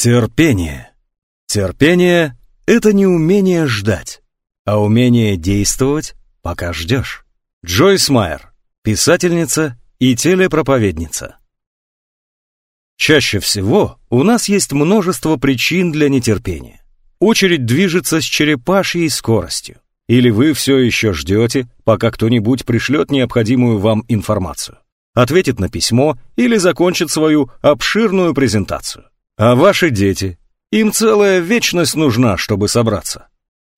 Терпение. Терпение — это не умение ждать, а умение действовать, пока ждешь. Джойс Майер, писательница и телепроповедница. Чаще всего у нас есть множество причин для нетерпения. Очередь движется с черепашьей скоростью. Или вы все еще ждете, пока кто-нибудь пришлет необходимую вам информацию, ответит на письмо или закончит свою обширную презентацию. А ваши дети? Им целая вечность нужна, чтобы собраться.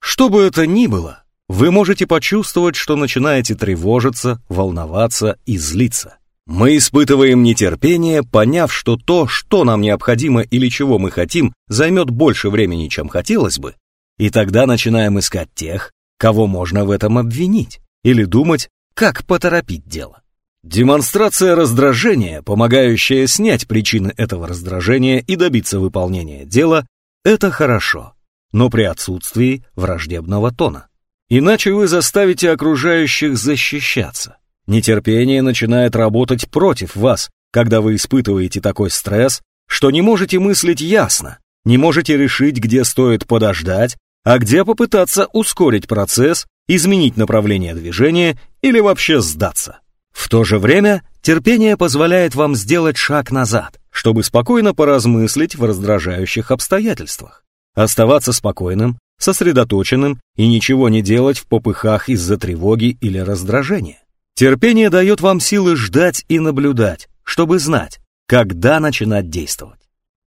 Что бы это ни было, вы можете почувствовать, что начинаете тревожиться, волноваться и злиться. Мы испытываем нетерпение, поняв, что то, что нам необходимо или чего мы хотим, займет больше времени, чем хотелось бы, и тогда начинаем искать тех, кого можно в этом обвинить, или думать, как поторопить дело. Демонстрация раздражения, помогающая снять причины этого раздражения и добиться выполнения дела, это хорошо, но при отсутствии враждебного тона. Иначе вы заставите окружающих защищаться. Нетерпение начинает работать против вас, когда вы испытываете такой стресс, что не можете мыслить ясно, не можете решить, где стоит подождать, а где попытаться ускорить процесс, изменить направление движения или вообще сдаться. В то же время терпение позволяет вам сделать шаг назад, чтобы спокойно поразмыслить в раздражающих обстоятельствах. Оставаться спокойным, сосредоточенным и ничего не делать в попыхах из-за тревоги или раздражения. Терпение дает вам силы ждать и наблюдать, чтобы знать, когда начинать действовать.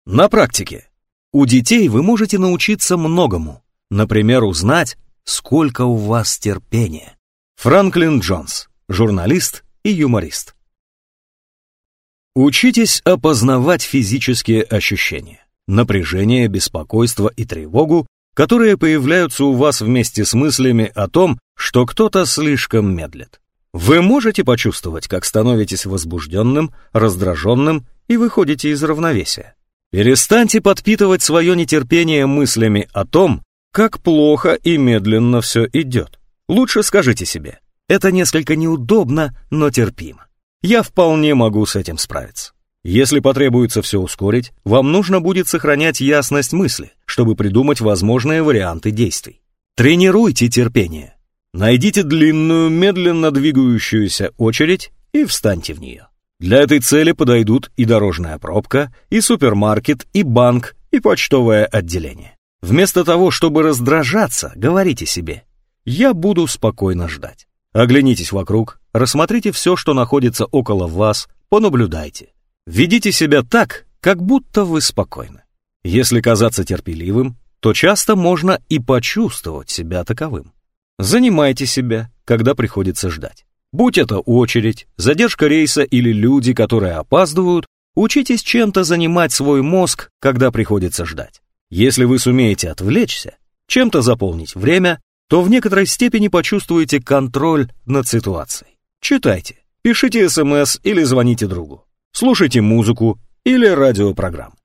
На практике. У детей вы можете научиться многому. Например, узнать, сколько у вас терпения. Франклин Джонс, журналист и юморист. Учитесь опознавать физические ощущения, напряжение, беспокойство и тревогу, которые появляются у вас вместе с мыслями о том, что кто-то слишком медлит. Вы можете почувствовать, как становитесь возбужденным, раздраженным и выходите из равновесия. Перестаньте подпитывать свое нетерпение мыслями о том, как плохо и медленно все идет. Лучше скажите себе, это несколько неудобно, но терпимо. Я вполне могу с этим справиться. Если потребуется все ускорить, вам нужно будет сохранять ясность мысли, чтобы придумать возможные варианты действий. Тренируйте терпение. Найдите длинную, медленно двигающуюся очередь и встаньте в нее. Для этой цели подойдут и дорожная пробка, и супермаркет, и банк, и почтовое отделение. Вместо того, чтобы раздражаться, говорите себе «Я буду спокойно ждать». Оглянитесь вокруг, рассмотрите все, что находится около вас, понаблюдайте. Ведите себя так, как будто вы спокойны. Если казаться терпеливым, то часто можно и почувствовать себя таковым. Занимайте себя, когда приходится ждать. Будь это очередь, задержка рейса или люди, которые опаздывают, учитесь чем-то занимать свой мозг, когда приходится ждать. Если вы сумеете отвлечься, чем-то заполнить время, то в некоторой степени почувствуете контроль над ситуацией. Читайте, пишите СМС или звоните другу, слушайте музыку или радиопрограмму.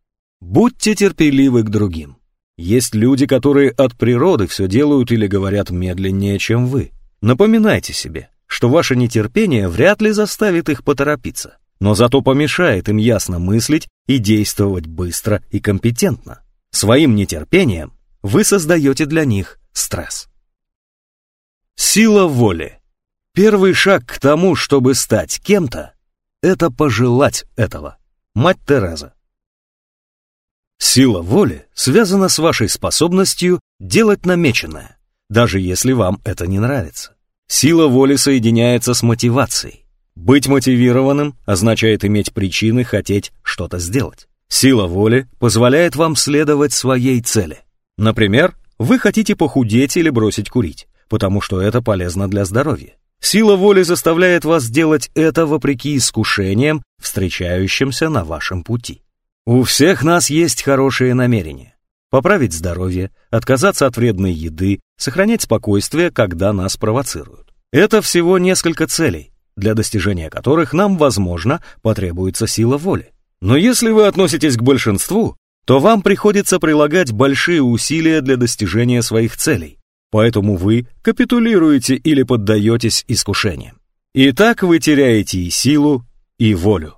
Будьте терпеливы к другим. Есть люди, которые от природы все делают или говорят медленнее, чем вы. Напоминайте себе, что ваше нетерпение вряд ли заставит их поторопиться, но зато помешает им ясно мыслить и действовать быстро и компетентно. Своим нетерпением вы создаете для них стресс. Сила воли. Первый шаг к тому, чтобы стать кем-то, это пожелать этого. Мать Тереза. Сила воли связана с вашей способностью делать намеченное, даже если вам это не нравится. Сила воли соединяется с мотивацией. Быть мотивированным означает иметь причины хотеть что-то сделать. Сила воли позволяет вам следовать своей цели. Например, вы хотите похудеть или бросить курить потому что это полезно для здоровья. Сила воли заставляет вас делать это вопреки искушениям, встречающимся на вашем пути. У всех нас есть хорошие намерения. Поправить здоровье, отказаться от вредной еды, сохранять спокойствие, когда нас провоцируют. Это всего несколько целей, для достижения которых нам, возможно, потребуется сила воли. Но если вы относитесь к большинству, то вам приходится прилагать большие усилия для достижения своих целей, Поэтому вы капитулируете или поддаетесь искушениям. И так вы теряете и силу, и волю.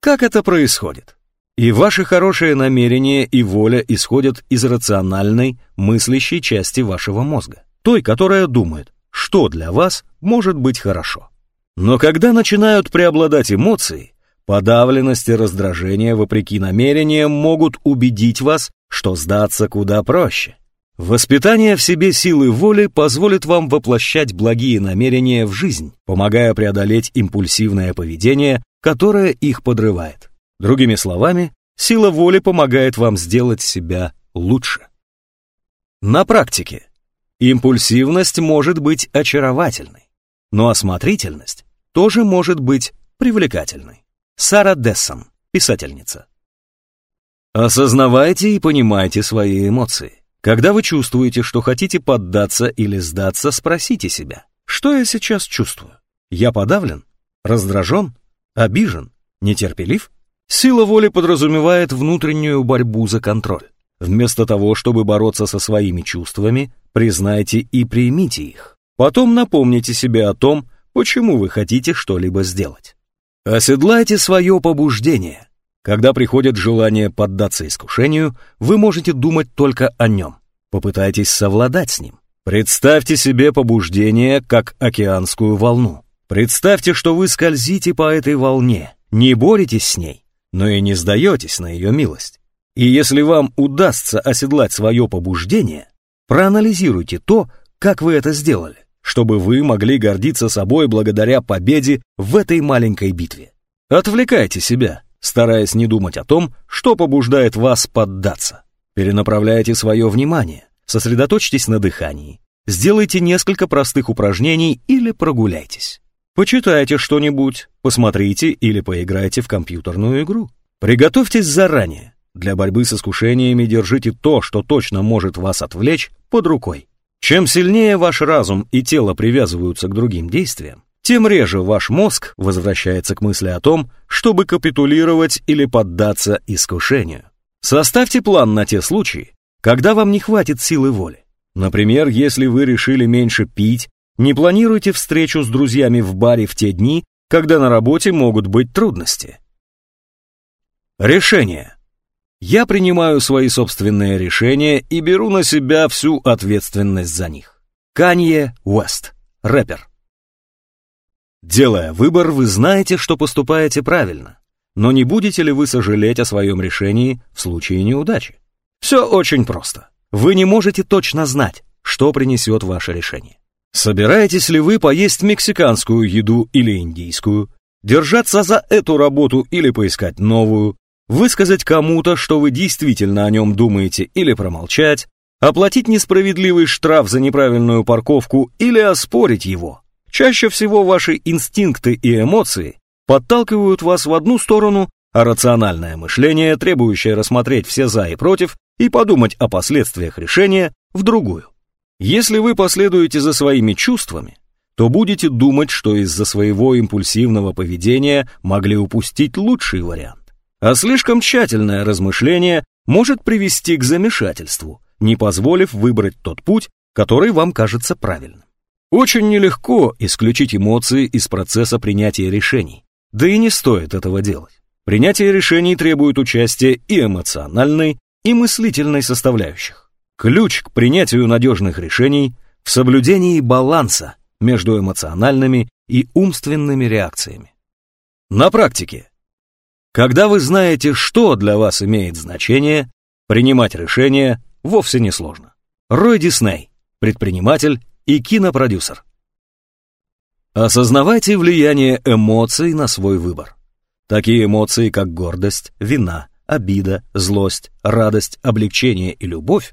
Как это происходит? И ваши хорошие намерения и воля исходят из рациональной, мыслящей части вашего мозга, той, которая думает, что для вас может быть хорошо. Но когда начинают преобладать эмоции, подавленность и раздражение вопреки намерениям могут убедить вас, что сдаться куда проще. Воспитание в себе силы воли позволит вам воплощать благие намерения в жизнь, помогая преодолеть импульсивное поведение, которое их подрывает. Другими словами, сила воли помогает вам сделать себя лучше. На практике импульсивность может быть очаровательной, но осмотрительность тоже может быть привлекательной. Сара Дессон, писательница. Осознавайте и понимайте свои эмоции. Когда вы чувствуете, что хотите поддаться или сдаться, спросите себя, что я сейчас чувствую? Я подавлен? Раздражен? Обижен? Нетерпелив? Сила воли подразумевает внутреннюю борьбу за контроль. Вместо того, чтобы бороться со своими чувствами, признайте и примите их. Потом напомните себе о том, почему вы хотите что-либо сделать. Оседлайте свое побуждение. Когда приходит желание поддаться искушению, вы можете думать только о нем. Попытайтесь совладать с ним. Представьте себе побуждение, как океанскую волну. Представьте, что вы скользите по этой волне, не боретесь с ней, но и не сдаетесь на ее милость. И если вам удастся оседлать свое побуждение, проанализируйте то, как вы это сделали, чтобы вы могли гордиться собой благодаря победе в этой маленькой битве. Отвлекайте себя, стараясь не думать о том, что побуждает вас поддаться. Перенаправляйте свое внимание, сосредоточьтесь на дыхании, сделайте несколько простых упражнений или прогуляйтесь. Почитайте что-нибудь, посмотрите или поиграйте в компьютерную игру. Приготовьтесь заранее. Для борьбы с искушениями держите то, что точно может вас отвлечь, под рукой. Чем сильнее ваш разум и тело привязываются к другим действиям, тем реже ваш мозг возвращается к мысли о том, чтобы капитулировать или поддаться искушению. Составьте план на те случаи, когда вам не хватит силы воли. Например, если вы решили меньше пить, не планируйте встречу с друзьями в баре в те дни, когда на работе могут быть трудности. Решение. Я принимаю свои собственные решения и беру на себя всю ответственность за них. Канье Уэст, рэпер. Делая выбор, вы знаете, что поступаете правильно, но не будете ли вы сожалеть о своем решении в случае неудачи? Все очень просто. Вы не можете точно знать, что принесет ваше решение. Собираетесь ли вы поесть мексиканскую еду или индийскую, держаться за эту работу или поискать новую, высказать кому-то, что вы действительно о нем думаете или промолчать, оплатить несправедливый штраф за неправильную парковку или оспорить его? Чаще всего ваши инстинкты и эмоции подталкивают вас в одну сторону, а рациональное мышление, требующее рассмотреть все «за» и «против» и подумать о последствиях решения, в другую. Если вы последуете за своими чувствами, то будете думать, что из-за своего импульсивного поведения могли упустить лучший вариант. А слишком тщательное размышление может привести к замешательству, не позволив выбрать тот путь, который вам кажется правильным. Очень нелегко исключить эмоции из процесса принятия решений, да и не стоит этого делать. Принятие решений требует участия и эмоциональной, и мыслительной составляющих. Ключ к принятию надежных решений в соблюдении баланса между эмоциональными и умственными реакциями. На практике. Когда вы знаете, что для вас имеет значение, принимать решения вовсе не сложно. Рой Дисней, предприниматель и кинопродюсер. Осознавайте влияние эмоций на свой выбор. Такие эмоции, как гордость, вина, обида, злость, радость, облегчение и любовь,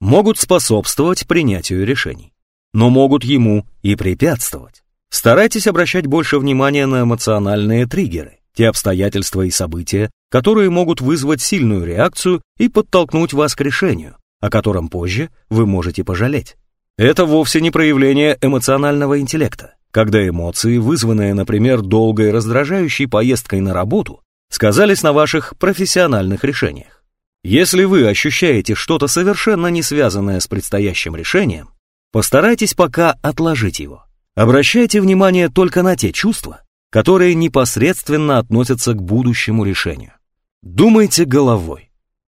могут способствовать принятию решений, но могут ему и препятствовать. Старайтесь обращать больше внимания на эмоциональные триггеры, те обстоятельства и события, которые могут вызвать сильную реакцию и подтолкнуть вас к решению, о котором позже вы можете пожалеть. Это вовсе не проявление эмоционального интеллекта, когда эмоции, вызванные, например, долгой раздражающей поездкой на работу, сказались на ваших профессиональных решениях. Если вы ощущаете что-то совершенно не связанное с предстоящим решением, постарайтесь пока отложить его. Обращайте внимание только на те чувства, которые непосредственно относятся к будущему решению. Думайте головой.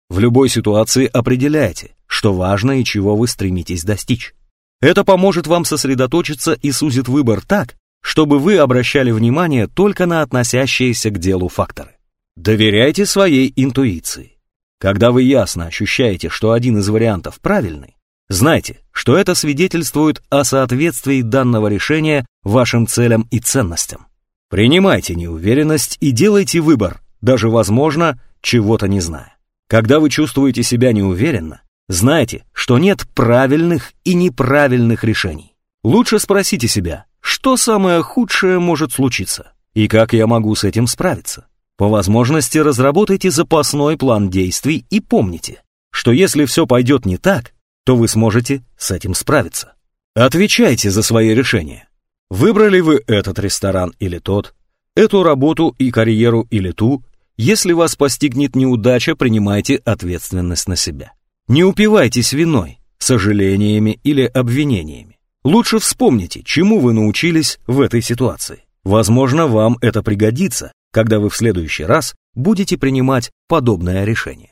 В любой ситуации определяйте, что важно и чего вы стремитесь достичь. Это поможет вам сосредоточиться и сузит выбор так, чтобы вы обращали внимание только на относящиеся к делу факторы. Доверяйте своей интуиции. Когда вы ясно ощущаете, что один из вариантов правильный, знайте, что это свидетельствует о соответствии данного решения вашим целям и ценностям. Принимайте неуверенность и делайте выбор, даже, возможно, чего-то не зная. Когда вы чувствуете себя неуверенно, знайте, что нет правильных и неправильных решений. Лучше спросите себя, что самое худшее может случиться и как я могу с этим справиться. По возможности разработайте запасной план действий и помните, что если все пойдет не так, то вы сможете с этим справиться. Отвечайте за свои решения. Выбрали вы этот ресторан или тот, эту работу и карьеру или ту, если вас постигнет неудача, принимайте ответственность на себя. Не упивайтесь виной, сожалениями или обвинениями. Лучше вспомните, чему вы научились в этой ситуации. Возможно, вам это пригодится, когда вы в следующий раз будете принимать подобное решение.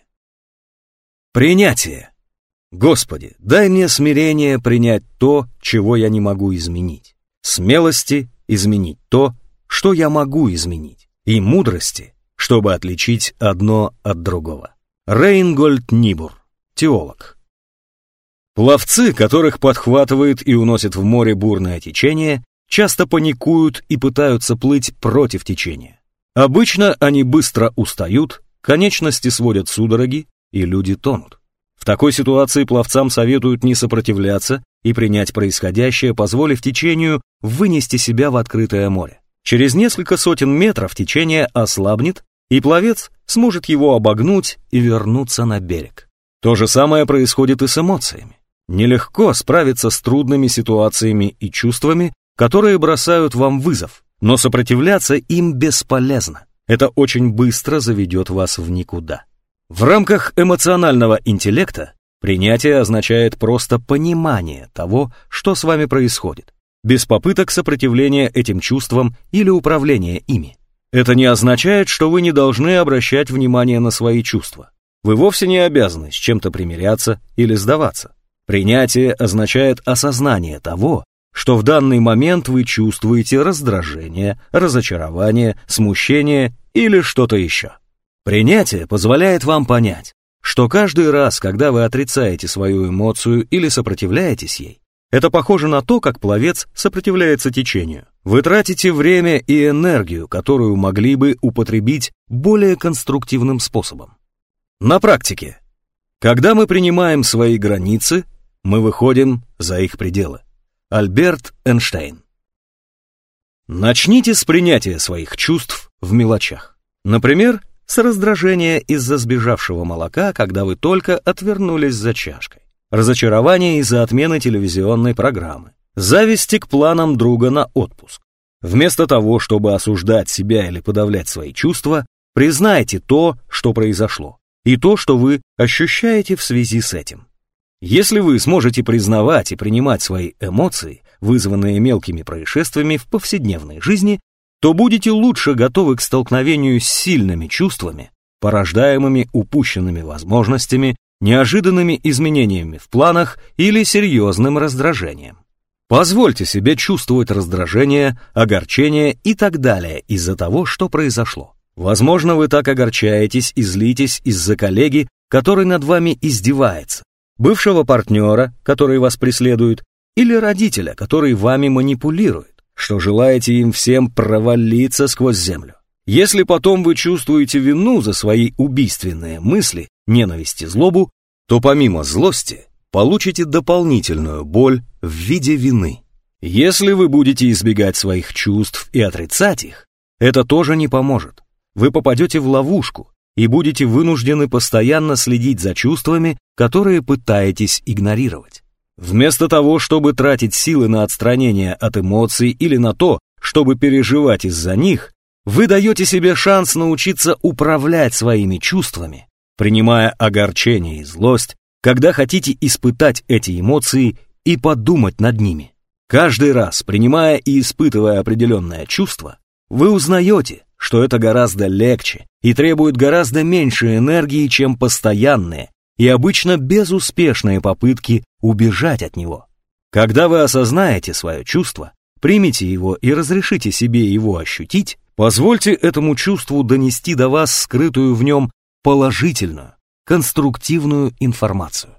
Принятие. Господи, дай мне смирение принять то, чего я не могу изменить. Смелости изменить то, что я могу изменить. И мудрости чтобы отличить одно от другого. Рейнгольд Нибур, теолог. Пловцы, которых подхватывает и уносит в море бурное течение, часто паникуют и пытаются плыть против течения. Обычно они быстро устают, конечности сводят судороги, и люди тонут. В такой ситуации пловцам советуют не сопротивляться и принять происходящее, позволив течению вынести себя в открытое море. Через несколько сотен метров течение ослабнет, и пловец сможет его обогнуть и вернуться на берег. То же самое происходит и с эмоциями. Нелегко справиться с трудными ситуациями и чувствами, которые бросают вам вызов, но сопротивляться им бесполезно. Это очень быстро заведет вас в никуда. В рамках эмоционального интеллекта принятие означает просто понимание того, что с вами происходит, без попыток сопротивления этим чувствам или управления ими. Это не означает, что вы не должны обращать внимание на свои чувства. Вы вовсе не обязаны с чем-то примиряться или сдаваться. Принятие означает осознание того, что в данный момент вы чувствуете раздражение, разочарование, смущение или что-то еще. Принятие позволяет вам понять, что каждый раз, когда вы отрицаете свою эмоцию или сопротивляетесь ей, это похоже на то, как пловец сопротивляется течению. Вы тратите время и энергию, которую могли бы употребить более конструктивным способом. На практике. Когда мы принимаем свои границы, мы выходим за их пределы. Альберт Эйнштейн. Начните с принятия своих чувств в мелочах. Например, с раздражения из-за сбежавшего молока, когда вы только отвернулись за чашкой. Разочарование из-за отмены телевизионной программы зависти к планам друга на отпуск. Вместо того, чтобы осуждать себя или подавлять свои чувства, признайте то, что произошло, и то, что вы ощущаете в связи с этим. Если вы сможете признавать и принимать свои эмоции, вызванные мелкими происшествиями в повседневной жизни, то будете лучше готовы к столкновению с сильными чувствами, порождаемыми упущенными возможностями, неожиданными изменениями в планах или серьезным раздражением. Позвольте себе чувствовать раздражение, огорчение и так далее из-за того, что произошло. Возможно, вы так огорчаетесь и злитесь из-за коллеги, который над вами издевается, бывшего партнера, который вас преследует, или родителя, который вами манипулирует, что желаете им всем провалиться сквозь землю. Если потом вы чувствуете вину за свои убийственные мысли, ненависть и злобу, то помимо злости получите дополнительную боль в виде вины. Если вы будете избегать своих чувств и отрицать их, это тоже не поможет. Вы попадете в ловушку и будете вынуждены постоянно следить за чувствами, которые пытаетесь игнорировать. Вместо того, чтобы тратить силы на отстранение от эмоций или на то, чтобы переживать из-за них, вы даете себе шанс научиться управлять своими чувствами, принимая огорчение и злость когда хотите испытать эти эмоции и подумать над ними. Каждый раз, принимая и испытывая определенное чувство, вы узнаете, что это гораздо легче и требует гораздо меньше энергии, чем постоянные и обычно безуспешные попытки убежать от него. Когда вы осознаете свое чувство, примите его и разрешите себе его ощутить, позвольте этому чувству донести до вас скрытую в нем положительную, конструктивную информацию.